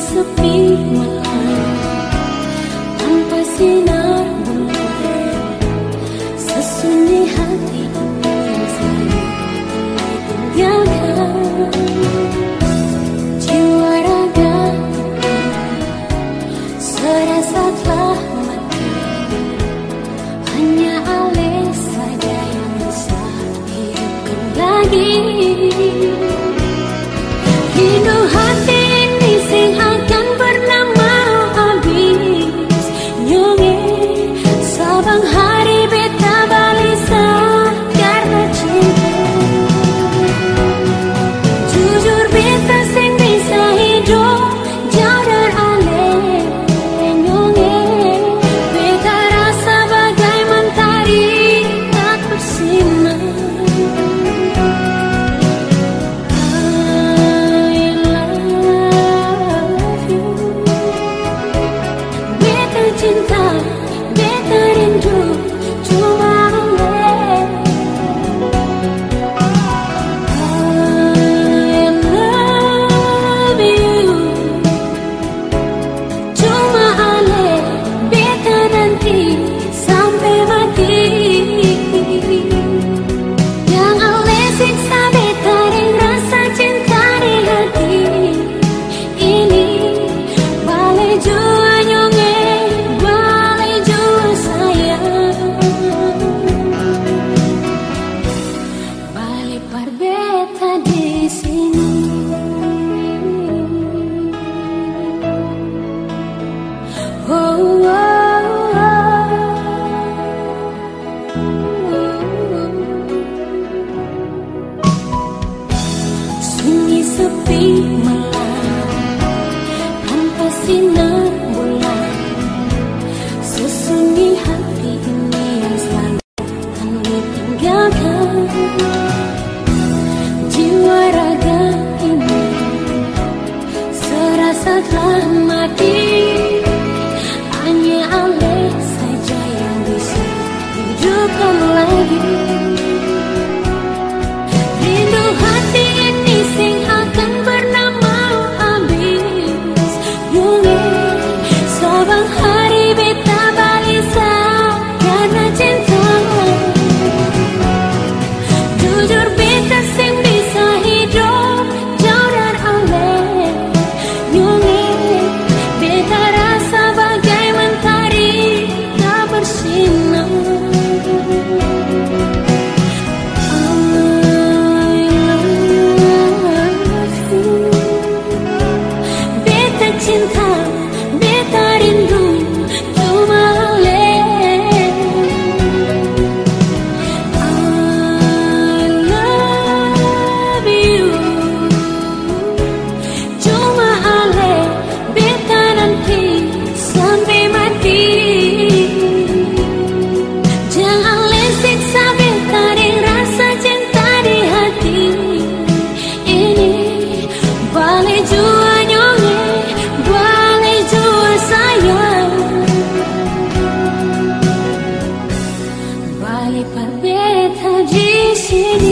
sepi malam sinar bulan ini yang selalu kami tinggalkan. Jiwa raga ini serasa telah mati. 谢你。